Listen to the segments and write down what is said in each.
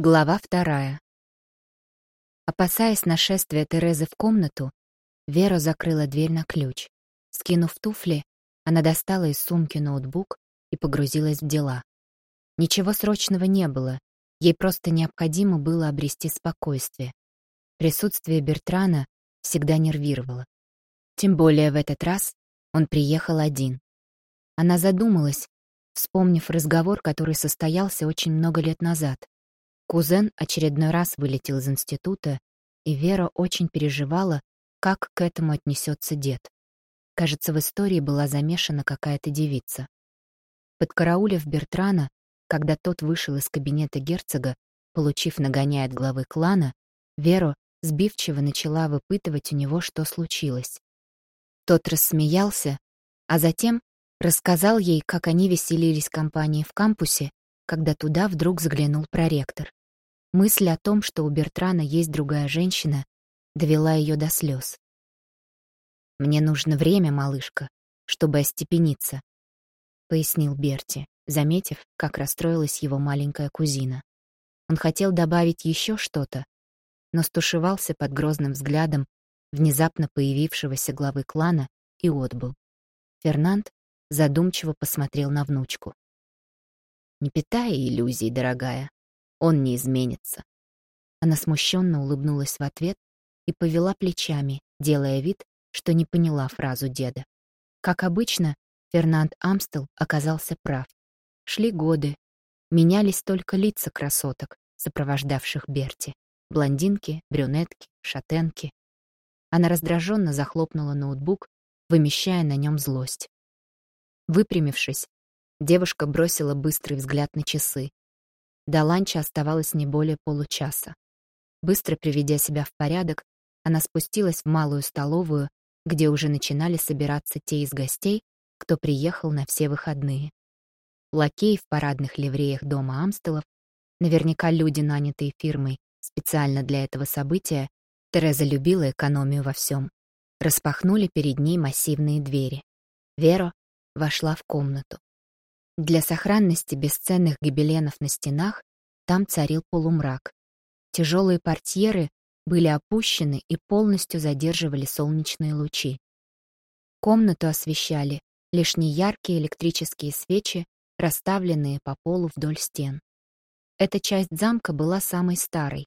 Глава вторая. Опасаясь нашествия Терезы в комнату, Вера закрыла дверь на ключ. Скинув туфли, она достала из сумки ноутбук и погрузилась в дела. Ничего срочного не было, ей просто необходимо было обрести спокойствие. Присутствие Бертрана всегда нервировало. Тем более в этот раз он приехал один. Она задумалась, вспомнив разговор, который состоялся очень много лет назад. Кузен очередной раз вылетел из института, и Вера очень переживала, как к этому отнесется дед. Кажется, в истории была замешана какая-то девица. Подкараулив Бертрана, когда тот вышел из кабинета герцога, получив нагоняя от главы клана, Вера сбивчиво начала выпытывать у него, что случилось. Тот рассмеялся, а затем рассказал ей, как они веселились компанией в кампусе, когда туда вдруг заглянул проректор. Мысль о том, что у Бертрана есть другая женщина, довела ее до слез. «Мне нужно время, малышка, чтобы остепениться», — пояснил Берти, заметив, как расстроилась его маленькая кузина. Он хотел добавить еще что-то, но стушевался под грозным взглядом внезапно появившегося главы клана и отбыл. Фернанд задумчиво посмотрел на внучку. «Не питай иллюзий, дорогая. Он не изменится. Она смущенно улыбнулась в ответ и повела плечами, делая вид, что не поняла фразу деда. Как обычно, Фернанд Амстел оказался прав. Шли годы, менялись только лица красоток, сопровождавших Берти. Блондинки, брюнетки, шатенки. Она раздраженно захлопнула ноутбук, вымещая на нем злость. Выпрямившись, девушка бросила быстрый взгляд на часы. До ланча оставалось не более получаса. Быстро приведя себя в порядок, она спустилась в малую столовую, где уже начинали собираться те из гостей, кто приехал на все выходные. Лакеи в парадных ливреях дома Амстелов, наверняка люди, нанятые фирмой специально для этого события, Тереза любила экономию во всем, распахнули перед ней массивные двери. Вера вошла в комнату. Для сохранности бесценных гобеленов на стенах там царил полумрак. Тяжелые портьеры были опущены и полностью задерживали солнечные лучи. Комнату освещали лишь неяркие электрические свечи, расставленные по полу вдоль стен. Эта часть замка была самой старой.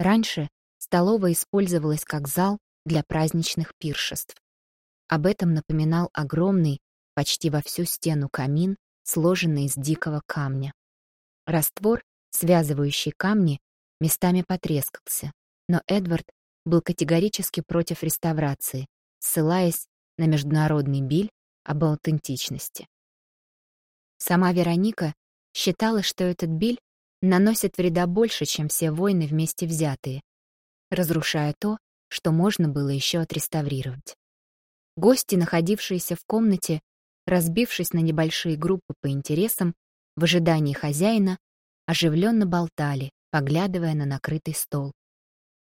Раньше столовая использовалась как зал для праздничных пиршеств. Об этом напоминал огромный, почти во всю стену камин сложенный из дикого камня. Раствор, связывающий камни, местами потрескался, но Эдвард был категорически против реставрации, ссылаясь на международный биль об аутентичности. Сама Вероника считала, что этот биль наносит вреда больше, чем все войны вместе взятые, разрушая то, что можно было еще отреставрировать. Гости, находившиеся в комнате, разбившись на небольшие группы по интересам, в ожидании хозяина, оживленно болтали, поглядывая на накрытый стол.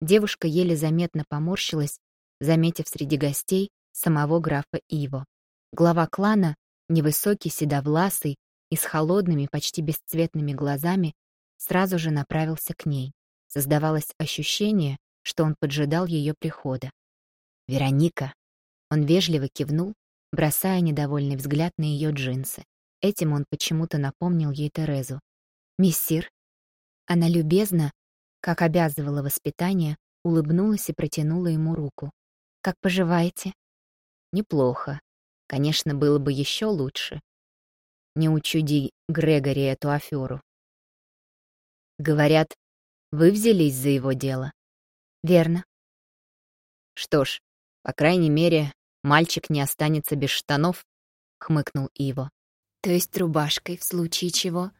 Девушка еле заметно поморщилась, заметив среди гостей самого графа Иво. Глава клана, невысокий, седовласый и с холодными, почти бесцветными глазами, сразу же направился к ней. Создавалось ощущение, что он поджидал ее прихода. «Вероника!» Он вежливо кивнул, бросая недовольный взгляд на ее джинсы. Этим он почему-то напомнил ей Терезу. «Миссир». Она любезно, как обязывала воспитание, улыбнулась и протянула ему руку. «Как поживаете?» «Неплохо. Конечно, было бы еще лучше. Не учуди Грегори эту аферу». «Говорят, вы взялись за его дело?» «Верно». «Что ж, по крайней мере, мальчик не останется без штанов», — хмыкнул Иво. «То есть рубашкой, в случае чего,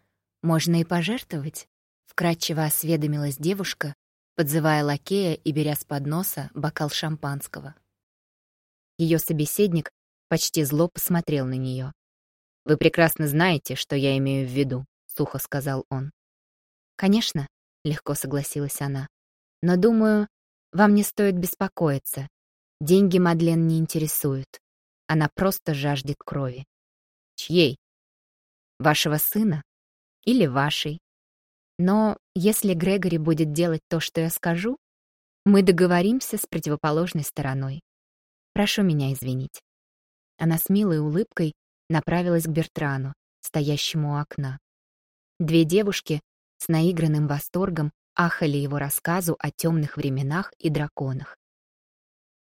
можно и пожертвовать?» — вкратчиво осведомилась девушка, подзывая лакея и беря с подноса бокал шампанского. Ее собеседник почти зло посмотрел на нее. «Вы прекрасно знаете, что я имею в виду», — сухо сказал он. «Конечно», — легко согласилась она. «Но, думаю, вам не стоит беспокоиться. Деньги Мадлен не интересуют. Она просто жаждет крови. Чьей? Вашего сына? Или вашей? Но если Грегори будет делать то, что я скажу, мы договоримся с противоположной стороной. Прошу меня извинить». Она с милой улыбкой направилась к Бертрану, стоящему у окна. Две девушки с наигранным восторгом ахали его рассказу о темных временах и драконах.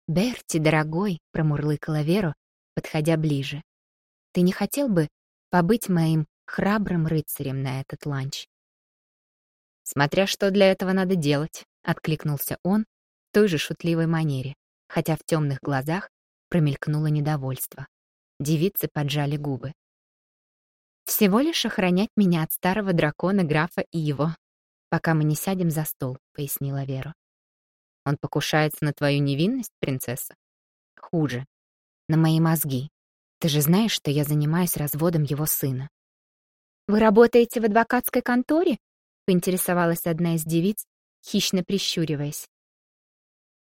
«Берти, дорогой», — промурлыкала Веру, подходя ближе, — «ты не хотел бы побыть моим храбрым рыцарем на этот ланч?» «Смотря что для этого надо делать», — откликнулся он в той же шутливой манере, хотя в темных глазах промелькнуло недовольство. Девицы поджали губы. «Всего лишь охранять меня от старого дракона графа Иво, пока мы не сядем за стол», — пояснила Вера. «Он покушается на твою невинность, принцесса?» «Хуже. На мои мозги. Ты же знаешь, что я занимаюсь разводом его сына». «Вы работаете в адвокатской конторе?» — поинтересовалась одна из девиц, хищно прищуриваясь.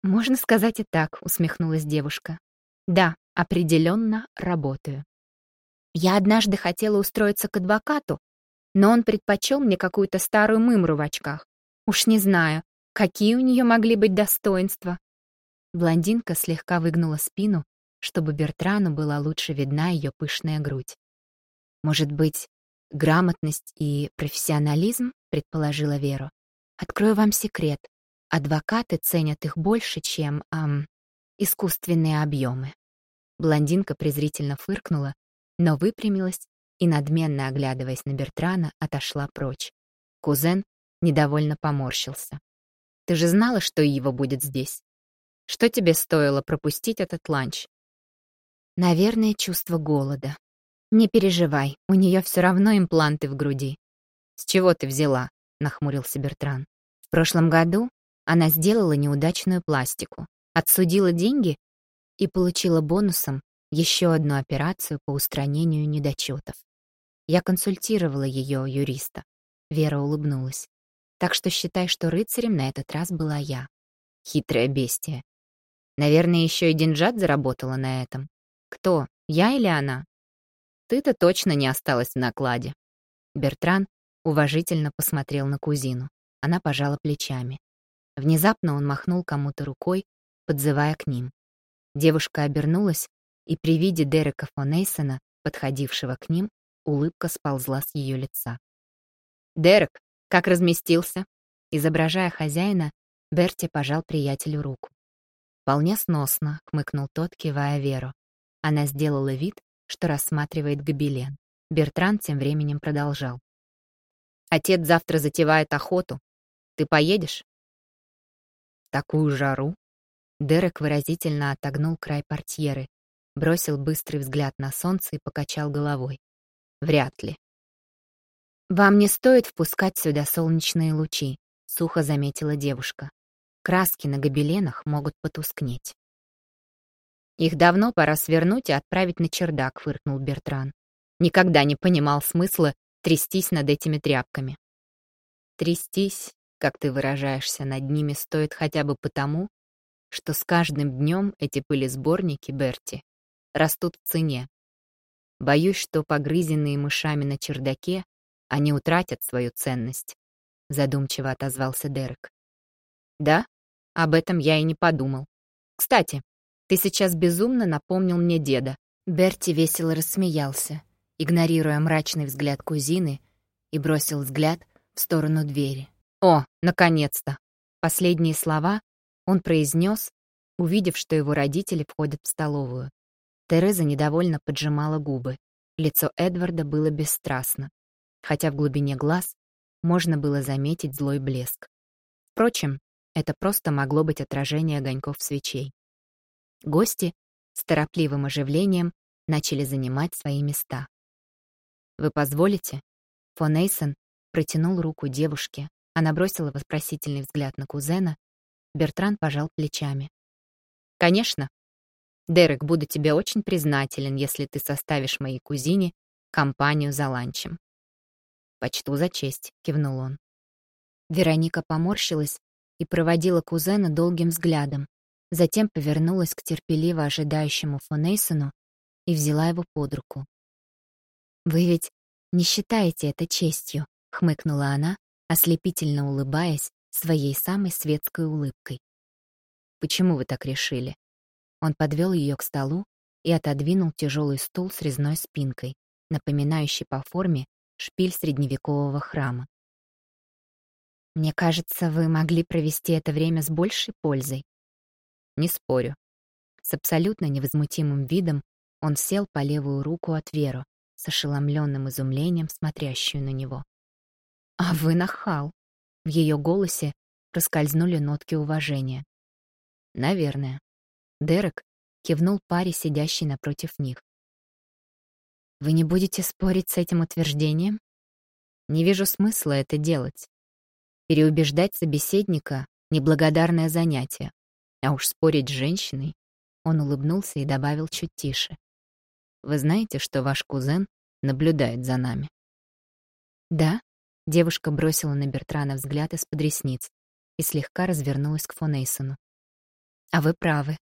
«Можно сказать и так», — усмехнулась девушка. «Да, определенно работаю. Я однажды хотела устроиться к адвокату, но он предпочел мне какую-то старую мымру в очках. Уж не знаю, какие у нее могли быть достоинства. Блондинка слегка выгнула спину, чтобы Бертрану была лучше видна ее пышная грудь. «Может быть, грамотность и профессионализм?» — предположила Веру. «Открою вам секрет. Адвокаты ценят их больше, чем, эм, искусственные объемы». Блондинка презрительно фыркнула, но выпрямилась и, надменно оглядываясь на Бертрана, отошла прочь. Кузен недовольно поморщился. «Ты же знала, что его будет здесь? Что тебе стоило пропустить этот ланч?» «Наверное, чувство голода. Не переживай, у нее все равно импланты в груди». «С чего ты взяла?» — нахмурился Бертран. «В прошлом году она сделала неудачную пластику, отсудила деньги и получила бонусом еще одну операцию по устранению недочетов. Я консультировала ее юриста. Вера улыбнулась. Так что считай, что рыцарем на этот раз была я. Хитрая бестия. Наверное, еще и Динджат заработала на этом. Кто, я или она? Ты-то точно не осталась в накладе. Бертран уважительно посмотрел на кузину. Она пожала плечами. Внезапно он махнул кому-то рукой, подзывая к ним. Девушка обернулась, и при виде Дерека фон Эйсона, подходившего к ним, улыбка сползла с ее лица. «Дерек, как разместился?» Изображая хозяина, Берти пожал приятелю руку. «Вполне сносно», — хмыкнул тот, кивая Веру. Она сделала вид, что рассматривает гобелен. Бертран тем временем продолжал. «Отец завтра затевает охоту. Ты поедешь?» «Такую жару?» Дерек выразительно отогнул край портьеры, бросил быстрый взгляд на солнце и покачал головой. «Вряд ли». «Вам не стоит впускать сюда солнечные лучи», — сухо заметила девушка. «Краски на гобеленах могут потускнеть». «Их давно пора свернуть и отправить на чердак», — фыркнул Бертран. «Никогда не понимал смысла трястись над этими тряпками». «Трястись, как ты выражаешься, над ними стоит хотя бы потому, что с каждым днем эти пылесборники Берти растут в цене. Боюсь, что погрызенные мышами на чердаке они утратят свою ценность, задумчиво отозвался Дерек. Да, об этом я и не подумал. Кстати, ты сейчас безумно напомнил мне деда. Берти весело рассмеялся, игнорируя мрачный взгляд кузины, и бросил взгляд в сторону двери. «О, наконец-то!» Последние слова он произнес, увидев, что его родители входят в столовую. Тереза недовольно поджимала губы. Лицо Эдварда было бесстрастно, хотя в глубине глаз можно было заметить злой блеск. Впрочем, это просто могло быть отражение огоньков свечей. Гости с торопливым оживлением начали занимать свои места. «Вы позволите?» Фон Эйсон протянул руку девушке. Она бросила вопросительный взгляд на кузена, Бертран пожал плечами. «Конечно. Дерек, буду тебе очень признателен, если ты составишь моей кузине компанию за ланчем». «Почту за честь», — кивнул он. Вероника поморщилась и проводила кузена долгим взглядом, затем повернулась к терпеливо ожидающему Фонейсону и взяла его под руку. «Вы ведь не считаете это честью?» — хмыкнула она, ослепительно улыбаясь своей самой светской улыбкой. «Почему вы так решили?» Он подвел ее к столу и отодвинул тяжелый стул с резной спинкой, напоминающий по форме шпиль средневекового храма. «Мне кажется, вы могли провести это время с большей пользой». «Не спорю». С абсолютно невозмутимым видом он сел по левую руку от Веру, с ошеломленным изумлением смотрящую на него. «А вы нахал!» В ее голосе проскользнули нотки уважения. «Наверное». Дерек кивнул паре, сидящей напротив них. «Вы не будете спорить с этим утверждением?» «Не вижу смысла это делать. Переубеждать собеседника — неблагодарное занятие. А уж спорить с женщиной...» Он улыбнулся и добавил чуть тише. «Вы знаете, что ваш кузен наблюдает за нами?» «Да?» — девушка бросила на Бертрана взгляд из-под ресниц и слегка развернулась к Фонейсону. «А вы правы.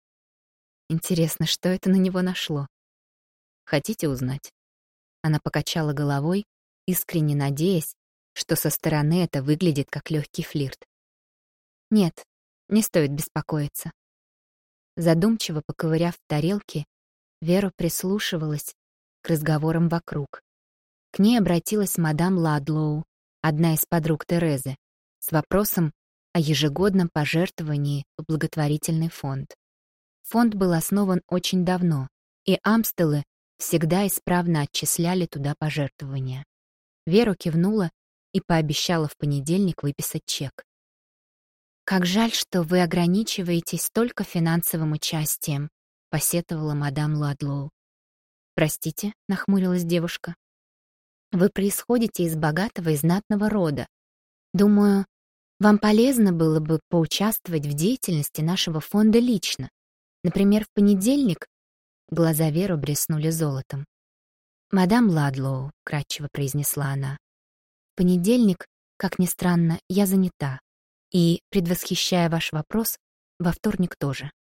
Интересно, что это на него нашло? Хотите узнать?» Она покачала головой, искренне надеясь, что со стороны это выглядит как легкий флирт. «Нет, не стоит беспокоиться». Задумчиво поковыряв в тарелке, Вера прислушивалась к разговорам вокруг. К ней обратилась мадам Ладлоу, одна из подруг Терезы, с вопросом о ежегодном пожертвовании в благотворительный фонд. Фонд был основан очень давно, и Амстелы всегда исправно отчисляли туда пожертвования. Вера кивнула и пообещала в понедельник выписать чек. «Как жаль, что вы ограничиваетесь только финансовым участием», — посетовала мадам Ладлоу. «Простите», — нахмурилась девушка. «Вы происходите из богатого и знатного рода. Думаю, вам полезно было бы поучаствовать в деятельности нашего фонда лично. Например, в понедельник глаза Веру блеснули золотом. «Мадам Ладлоу», — кратчево произнесла она, — «в понедельник, как ни странно, я занята. И, предвосхищая ваш вопрос, во вторник тоже.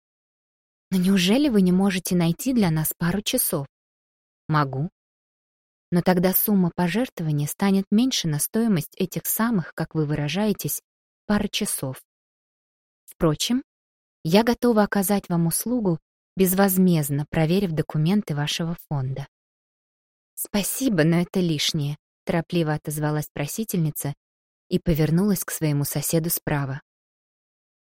Но неужели вы не можете найти для нас пару часов? Могу. Но тогда сумма пожертвования станет меньше на стоимость этих самых, как вы выражаетесь, пары часов. Впрочем, я готова оказать вам услугу безвозмездно, проверив документы вашего фонда. Спасибо, но это лишнее, торопливо отозвалась просительница и повернулась к своему соседу справа.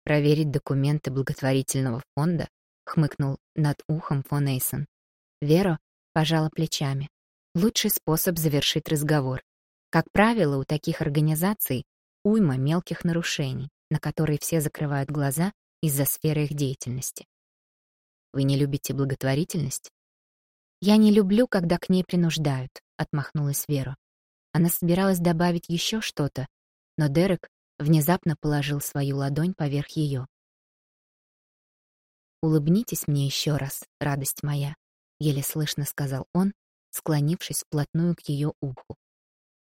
Проверить документы благотворительного фонда, хмыкнул над ухом фон Эйсон. Вера пожала плечами. Лучший способ завершить разговор. Как правило, у таких организаций уйма мелких нарушений, на которые все закрывают глаза из-за сферы их деятельности. Вы не любите благотворительность? Я не люблю, когда к ней принуждают, отмахнулась Вера. Она собиралась добавить еще что-то, но Дерек внезапно положил свою ладонь поверх ее. Улыбнитесь мне еще раз, радость моя, еле слышно сказал он, склонившись вплотную к ее уху.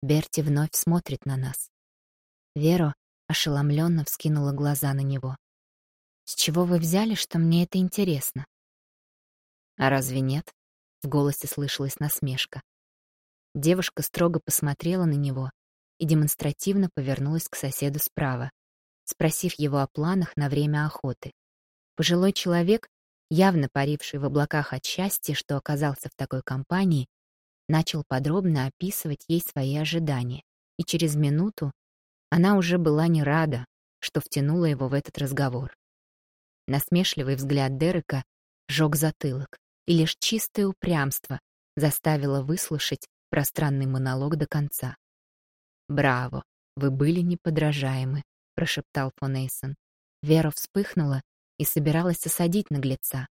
Берти вновь смотрит на нас. Вера ошеломленно вскинула глаза на него. С чего вы взяли, что мне это интересно? А разве нет? В голосе слышалась насмешка. Девушка строго посмотрела на него и демонстративно повернулась к соседу справа, спросив его о планах на время охоты. Пожилой человек явно паривший в облаках от счастья, что оказался в такой компании, начал подробно описывать ей свои ожидания, и через минуту она уже была не рада, что втянула его в этот разговор. Насмешливый взгляд Дерека жёг затылок, и лишь чистое упрямство заставило выслушать пространный монолог до конца. «Браво, вы были неподражаемы», — прошептал фон Эйсон. Вера вспыхнула и собиралась осадить наглеца,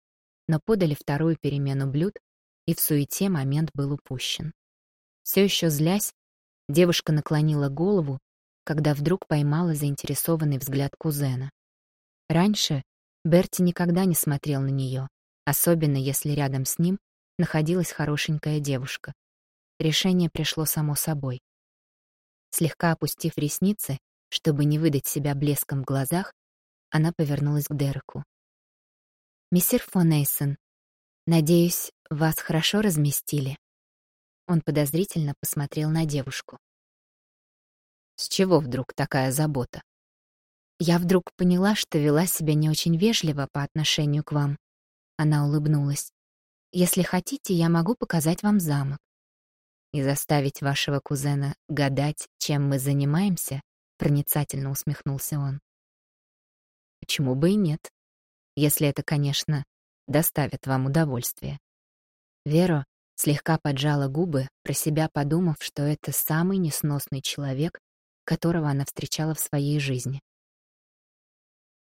но подали вторую перемену блюд, и в суете момент был упущен. Все еще злясь, девушка наклонила голову, когда вдруг поймала заинтересованный взгляд кузена. Раньше Берти никогда не смотрел на нее, особенно если рядом с ним находилась хорошенькая девушка. Решение пришло само собой. Слегка опустив ресницы, чтобы не выдать себя блеском в глазах, она повернулась к Дереку. «Мистер фон Эйсон, надеюсь, вас хорошо разместили?» Он подозрительно посмотрел на девушку. С чего вдруг такая забота? Я вдруг поняла, что вела себя не очень вежливо по отношению к вам. Она улыбнулась. Если хотите, я могу показать вам замок. И заставить вашего кузена гадать, чем мы занимаемся, проницательно усмехнулся он. Почему бы и нет? Если это, конечно, доставит вам удовольствие. Вера слегка поджала губы, про себя подумав, что это самый несносный человек, которого она встречала в своей жизни.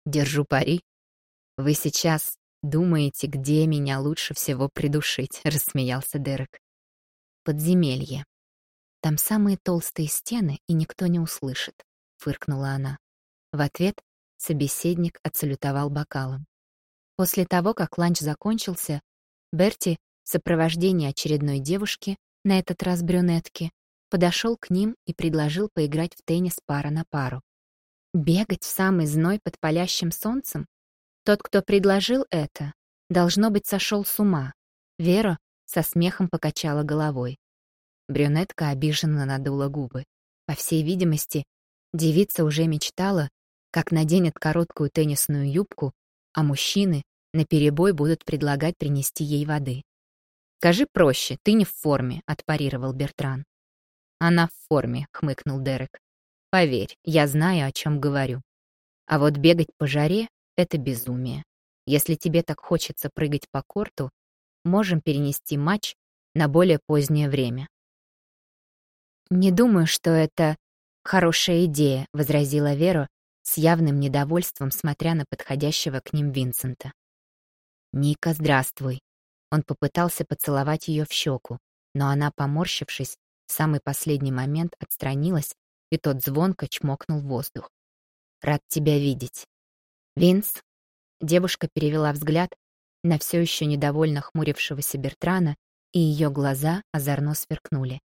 Держу пари. Вы сейчас думаете, где меня лучше всего придушить, рассмеялся Дерек. Подземелье. Там самые толстые стены, и никто не услышит, фыркнула она. В ответ собеседник отсалютовал бокалом. После того, как ланч закончился, Берти в сопровождении очередной девушки, на этот раз брюнетки, подошел к ним и предложил поиграть в теннис пара на пару. Бегать в самый зной под палящим солнцем? Тот, кто предложил это, должно быть, сошел с ума. Вера со смехом покачала головой. Брюнетка обиженно надула губы. По всей видимости, девица уже мечтала, как наденет короткую теннисную юбку, а мужчины наперебой будут предлагать принести ей воды. «Скажи проще, ты не в форме», — отпарировал Бертран. «Она в форме», — хмыкнул Дерек. Поверь, я знаю, о чем говорю. А вот бегать по жаре — это безумие. Если тебе так хочется прыгать по корту, можем перенести матч на более позднее время. «Не думаю, что это хорошая идея», — возразила Вера с явным недовольством, смотря на подходящего к ним Винсента. «Ника, здравствуй». Он попытался поцеловать ее в щеку, но она, поморщившись, в самый последний момент отстранилась и тот звонко чмокнул воздух. «Рад тебя видеть». «Винс?» Девушка перевела взгляд на все еще недовольно хмурившегося Бертрана, и ее глаза озорно сверкнули.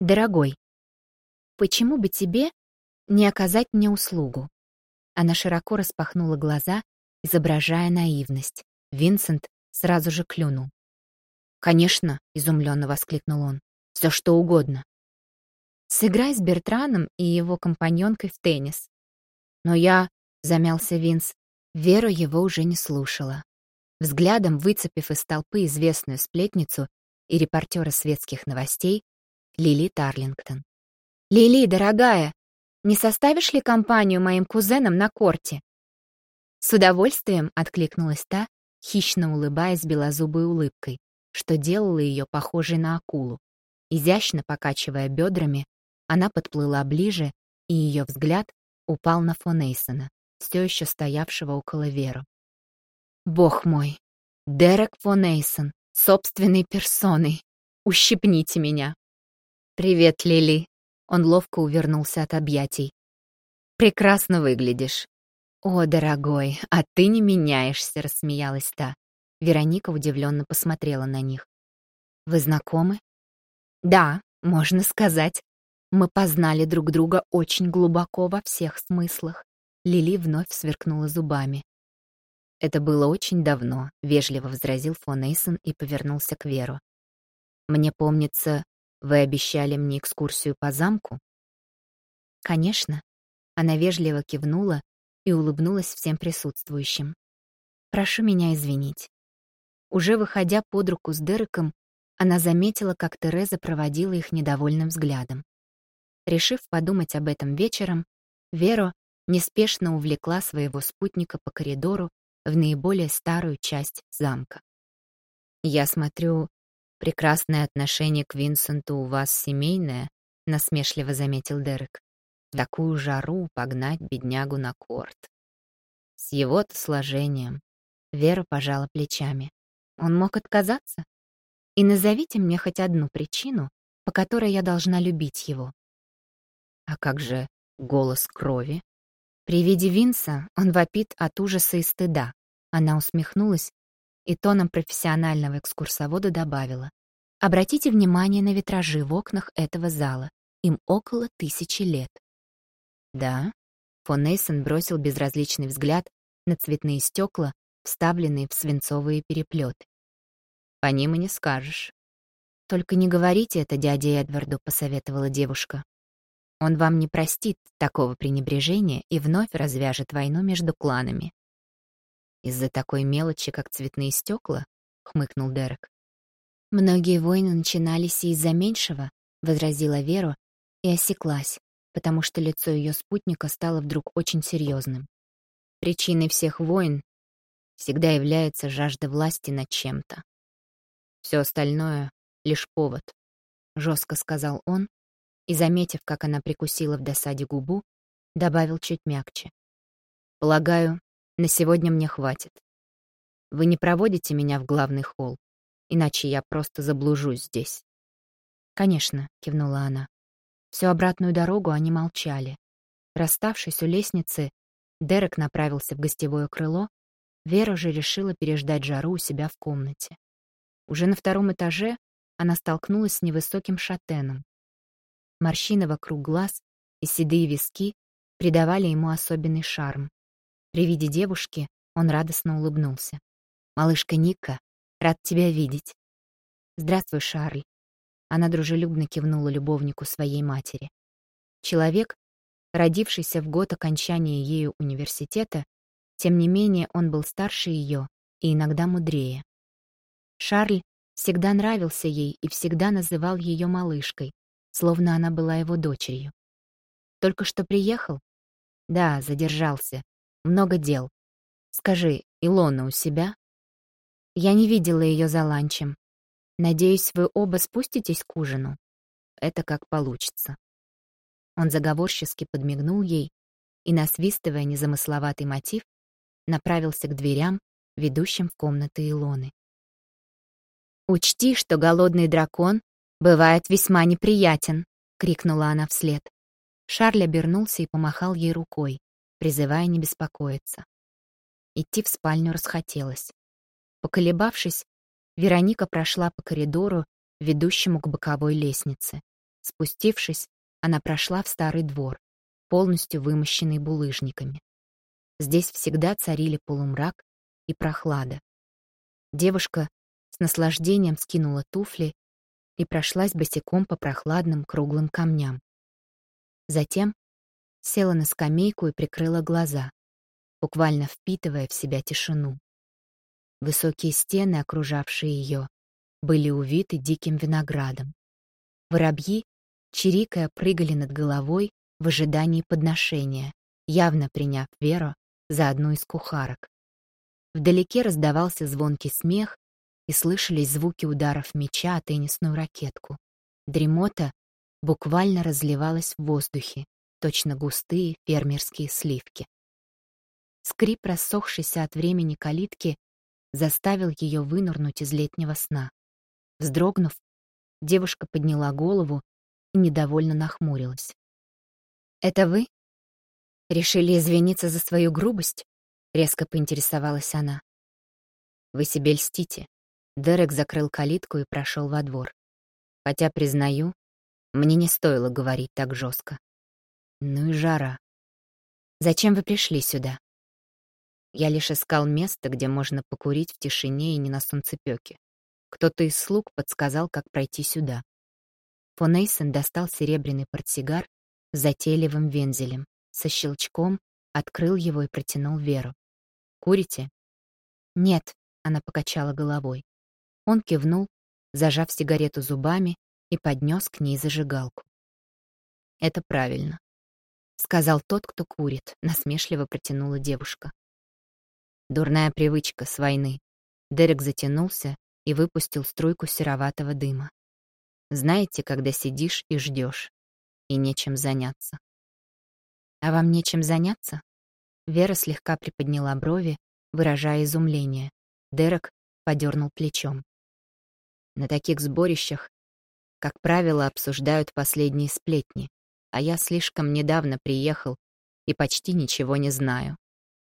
«Дорогой, почему бы тебе не оказать мне услугу?» Она широко распахнула глаза, изображая наивность. Винсент сразу же клюнул. «Конечно», — изумленно воскликнул он, — «все что угодно. Сыграй с Бертраном и его компаньонкой в теннис. Но я, замялся Винс, Вера его уже не слушала. Взглядом выцепив из толпы известную сплетницу и репортера светских новостей Лили Тарлингтон. «Лили, дорогая, не составишь ли компанию моим кузенам на корте?» С удовольствием откликнулась та, хищно улыбаясь белозубой улыбкой, что делало ее похожей на акулу. Изящно покачивая бедрами, она подплыла ближе, и ее взгляд упал на фон Эйсона, все еще стоявшего около Веру. «Бог мой! Дерек фон Эйсон, собственной персоной! Ущипните меня!» «Привет, Лили!» Он ловко увернулся от объятий. «Прекрасно выглядишь!» «О, дорогой, а ты не меняешься!» — рассмеялась та. Вероника удивленно посмотрела на них. «Вы знакомы?» «Да, можно сказать. Мы познали друг друга очень глубоко во всех смыслах. Лили вновь сверкнула зубами. Это было очень давно, вежливо возразил фон Эйсон и повернулся к Веру. Мне помнится, вы обещали мне экскурсию по замку? Конечно. Она вежливо кивнула и улыбнулась всем присутствующим. Прошу меня извинить. Уже выходя под руку с Дереком, она заметила, как Тереза проводила их недовольным взглядом. Решив подумать об этом вечером, Веро неспешно увлекла своего спутника по коридору в наиболее старую часть замка. «Я смотрю, прекрасное отношение к Винсенту у вас семейное», — насмешливо заметил Дерек. «Такую жару погнать беднягу на корт». С его-то сложением Вера пожала плечами. Он мог отказаться? И назовите мне хоть одну причину, по которой я должна любить его. А как же голос крови? При виде Винса он вопит от ужаса и стыда. Она усмехнулась и тоном профессионального экскурсовода добавила. Обратите внимание на витражи в окнах этого зала. Им около тысячи лет. Да? Фон Нейсон бросил безразличный взгляд на цветные стекла, вставленные в свинцовые переплеты. По ним и не скажешь. Только не говорите это дяде Эдварду, посоветовала девушка. Он вам не простит такого пренебрежения и вновь развяжет войну между кланами. «Из-за такой мелочи, как цветные стекла?» — хмыкнул Дерек. «Многие войны начинались и из-за меньшего», — возразила Веру и осеклась, потому что лицо ее спутника стало вдруг очень серьезным. Причиной всех войн всегда является жажда власти над чем-то. Все остальное — лишь повод, — жестко сказал он, и, заметив, как она прикусила в досаде губу, добавил чуть мягче. «Полагаю, на сегодня мне хватит. Вы не проводите меня в главный холл, иначе я просто заблужусь здесь». «Конечно», — кивнула она. Всю обратную дорогу они молчали. Расставшись у лестницы, Дерек направился в гостевое крыло, Вера же решила переждать жару у себя в комнате. Уже на втором этаже она столкнулась с невысоким шатеном, Морщины вокруг глаз и седые виски придавали ему особенный шарм. При виде девушки он радостно улыбнулся. «Малышка Ника, рад тебя видеть». «Здравствуй, Шарль». Она дружелюбно кивнула любовнику своей матери. Человек, родившийся в год окончания ею университета, тем не менее он был старше ее и иногда мудрее. Шарль всегда нравился ей и всегда называл ее малышкой, словно она была его дочерью. Только что приехал? Да, задержался. Много дел. Скажи, Илона у себя? Я не видела ее за ланчем. Надеюсь, вы оба спуститесь к ужину. Это как получится. Он заговорчески подмигнул ей и, насвистывая незамысловатый мотив, направился к дверям, ведущим в комнаты Илоны. «Учти, что голодный дракон бывает весьма неприятен», — крикнула она вслед. Шарль обернулся и помахал ей рукой, призывая не беспокоиться. Идти в спальню расхотелось. Поколебавшись, Вероника прошла по коридору, ведущему к боковой лестнице. Спустившись, она прошла в старый двор, полностью вымощенный булыжниками. Здесь всегда царили полумрак и прохлада. Девушка с наслаждением скинула туфли и прошлась босиком по прохладным круглым камням. Затем села на скамейку и прикрыла глаза, буквально впитывая в себя тишину. Высокие стены, окружавшие ее, были увиты диким виноградом. Воробьи, чирикая, прыгали над головой в ожидании подношения, явно приняв Веру за одну из кухарок. Вдалеке раздавался звонкий смех, и слышались звуки ударов мяча о теннисную ракетку. Дремота буквально разливалась в воздухе, точно густые фермерские сливки. Скрип, рассохшийся от времени калитки, заставил ее вынырнуть из летнего сна. Вздрогнув, девушка подняла голову и недовольно нахмурилась. «Это вы? Решили извиниться за свою грубость?» — резко поинтересовалась она. «Вы себе льстите. Дерек закрыл калитку и прошел во двор. Хотя, признаю, мне не стоило говорить так жестко. Ну и жара. Зачем вы пришли сюда? Я лишь искал место, где можно покурить в тишине и не на солнцепёке. Кто-то из слуг подсказал, как пройти сюда. Фон Эйсен достал серебряный портсигар с затейливым вензелем, со щелчком открыл его и протянул Веру. «Курите?» «Нет», — она покачала головой. Он кивнул, зажав сигарету зубами, и поднес к ней зажигалку. «Это правильно», — сказал тот, кто курит, насмешливо протянула девушка. Дурная привычка с войны. Дерек затянулся и выпустил струйку сероватого дыма. Знаете, когда сидишь и ждешь, и нечем заняться. А вам нечем заняться? Вера слегка приподняла брови, выражая изумление. Дерек подернул плечом. На таких сборищах, как правило, обсуждают последние сплетни, а я слишком недавно приехал и почти ничего не знаю.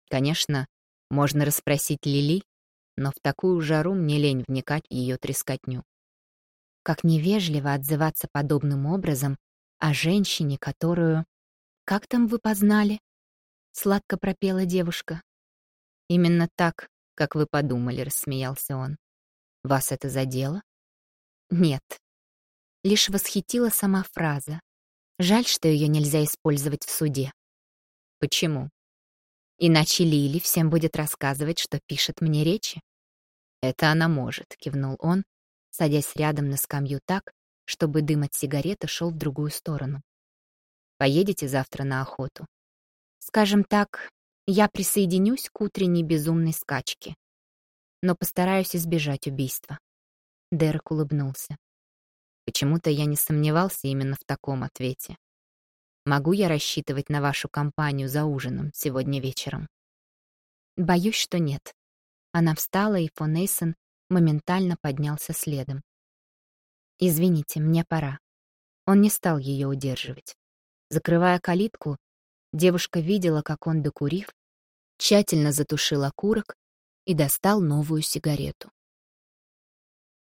Конечно, можно расспросить Лили, но в такую жару мне лень вникать в ее трескотню. Как невежливо отзываться подобным образом о женщине, которую... «Как там вы познали?» — сладко пропела девушка. «Именно так, как вы подумали», — рассмеялся он. «Вас это задело?» Нет. Лишь восхитила сама фраза. Жаль, что ее нельзя использовать в суде. Почему? Иначе Лили всем будет рассказывать, что пишет мне речи. Это она может, кивнул он, садясь рядом на скамью так, чтобы дым от сигареты шел в другую сторону. Поедете завтра на охоту? Скажем так, я присоединюсь к утренней безумной скачке, но постараюсь избежать убийства. Дерек улыбнулся. Почему-то я не сомневался именно в таком ответе. Могу я рассчитывать на вашу компанию за ужином сегодня вечером? Боюсь, что нет. Она встала, и фон Эйсон моментально поднялся следом. «Извините, мне пора». Он не стал ее удерживать. Закрывая калитку, девушка видела, как он, докурив, тщательно затушил окурок и достал новую сигарету.